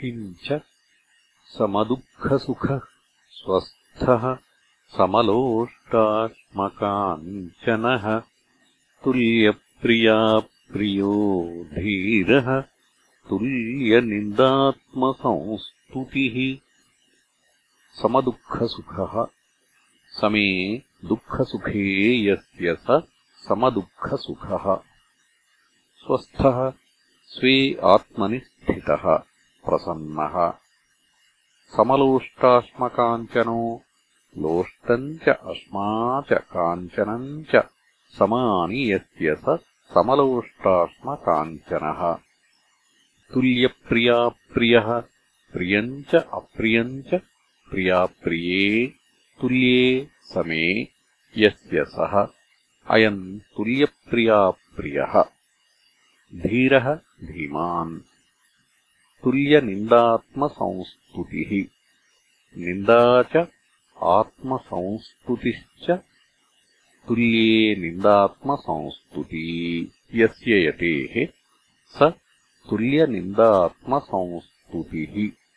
किञ्च समदुःखसुखः स्वस्थः समलोष्टाश्मकाञ्चनः तुल्यप्रियाप्रियो धीरः तुल्यनिन्दात्मसंस्तुतिः। समदुःखसुखः समे दुःखसुखे यस्य स समदुःखसुखः। स्वस्थः स्वे आत्मनि स्थितः प्रसन्नः। समलोष्टाश्मकाञ्चनो लोष्टम् च अश्मा च काञ्चनम् च समानि यस्य स समलोष्टाश्मकाञ्चनः तुल्यप्रियाप्रियः प्रियम् च अप्रियम् च प्रियाप्रिये तुल्ये समे यस्य सः अयम् तुल्यप्रियाप्रियः धीरः धीमान् तुल्यनिन्दात्मसंस्तुतिः। निन्दा च आत्मसंस्तुतिश्च तुल्ये निन्दात्मसंस्तुती। यस्य यतेः स तुल्यनिन्दात्मसंस्तुतिः।